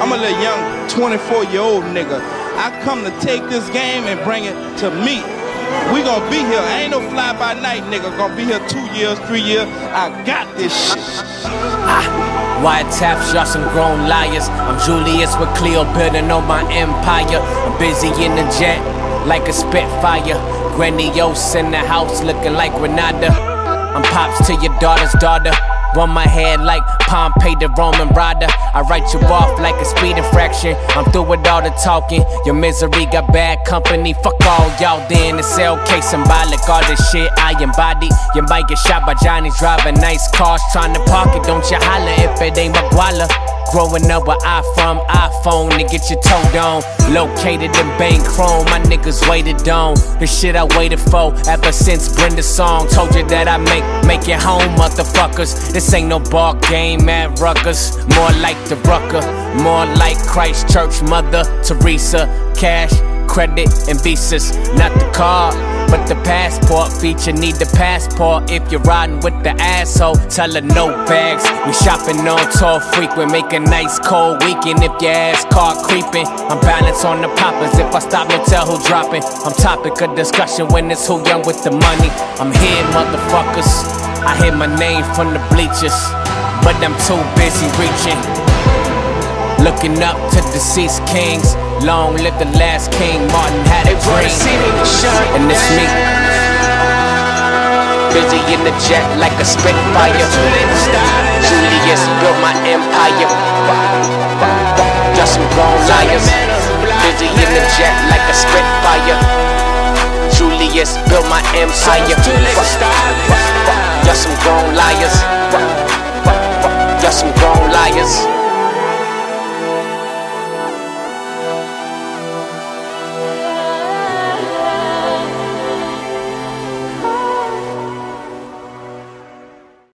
I'm a little young 24 year old nigga. I come to take this game and bring it to me. We gonna be here. I ain't no fly by night nigga. Gonna be here two years, three years. I got this shit. Ah, wiretaps, y'all some grown liars. I'm Julius with Cleo building on my empire. I'm busy in the jet like a Spitfire. Grandiose in the house looking like Renata. I'm pops to your daughter's daughter. On my head like Pompey the Roman rider. I write you off like a speed infraction. I'm through with all the talking. Your misery got bad company. Fuck all y'all then. It's LK symbolic. All this shit I embody. You might get shot by Johnny's driving nice cars. Trying to park it. Don't you holler if it ain't my guala. Growing up with iPhone, iPhone to get your toe down. Located in Bank Chrome, my niggas waited on. The shit I waited for ever since Brenda's song. Told you that I make make it home, motherfuckers. This ain't no ball game at Rutgers. More like the Rucker, more like Christchurch, Mother Teresa. Cash, credit, and visas, not the card. But the passport feature need the passport if you're riding with the asshole. Tell her no bags. We shopping on tour frequent, make a nice cold weekend if your ass caught creeping. I'm balanced on the poppers. If I stop, no tell who dropping. I'm topic of discussion when it's who young with the money. I'm here, motherfuckers. I hear my name from the bleachers, but I'm too busy reaching. Looking up to deceased kings. Long live the last king. Martin had a dream. And it's me. Busy in the jet like a Spitfire. Julius built my empire. Just some grown liars. Busy in the jet like a Spitfire. Julius built my empire. Just some grown liars. Just some grown liars.